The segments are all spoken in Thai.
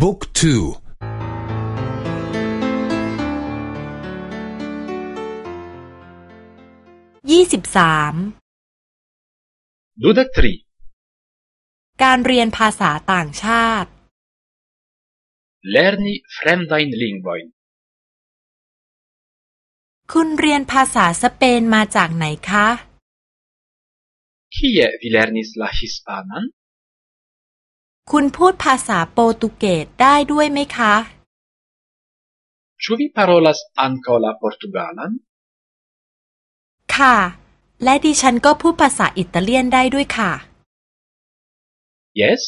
บุ๊กทูยี่สิบสามดูดักทรีการเรียนภาษาต่างชาติ Lerni fremdain lingvojn คุณเรียนภาษาสเปนมาจากไหนคะ Kie vi lernis la hispanan คุณพูดภาษาโปรตุเกสได้ด้วยไหมคะ Ĉu vi parolas ankaŭ la portugalan ค่ะ และดิฉันก็พูดภาษาอิตาเลียนได้ด้วยค่ะ Yes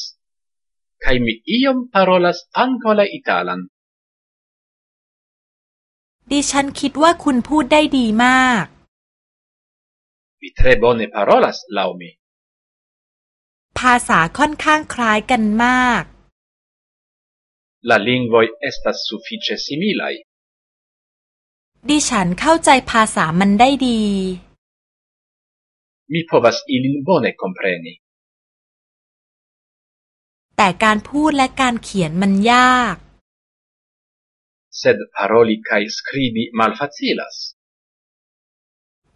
kaj mi iom parolas ankaŭ la italan ดิฉันคิดว่าคุณพูดได้ดีมาก Vi tre bone parolas laŭ mi ภาษาค่อนข้างคล้ายกันมาก La lingvoj estas sufiĉe similaj ดิฉันเข้าใจภาษามันได้ดี Mi povas ilin bone kompreni แต่การพูดและการเขียนมันยาก Sed paroli kaj skribi malfacilas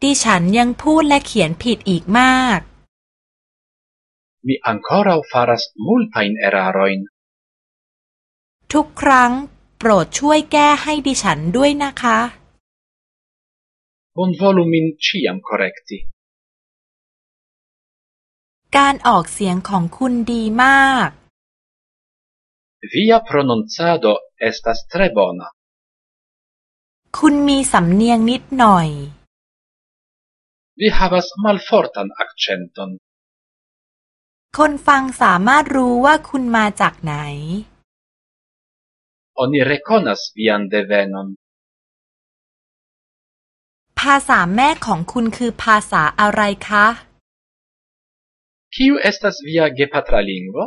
ดิฉันยังพูดและเขียนผิดอีกมาก Mi ankoraŭ faras multajn erarojn ทุกครั้งโปรดช่วยแก้ให้ดิฉันด้วยนะคะ Bonvolu min ĉiam korekti การออกเสียงของคุณดีมาก Via prononcado estas tre bona คุณมีสำเนียงนิดหน่อย Vi havas malfortan akĉenton คนฟังสามารถรู้ว่าคุณมาจากไหน Oni rekonas vian devenon ภาษาแม่ของคุณคือภาษาอะไรคะ Kiu estas via gepatra lingvo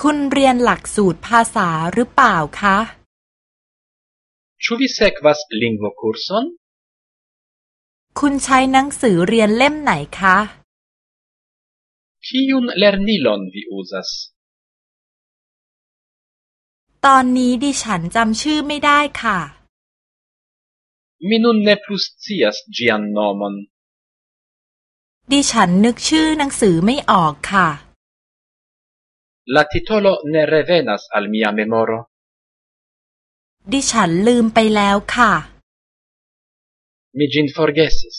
คุณเรียนหลักสูตรภาษาหรือเปล่าคะ Ĉu vi sekvas lingvokurson คุณใช้หนังสือเรียนเล่มไหนคะ Kiun lernilon vi uzas ตอนนี้ดิฉันจำชื่อไม่ได้ค่ะ Mi nun ne plu scias ĝian nomon ดิฉันนึกชื่อหนังสือไม่ออกค่ะ La titolo ne revenas al mia memoro ดิฉันลืมไปแล้วค่ะ Mi ĝin forgesis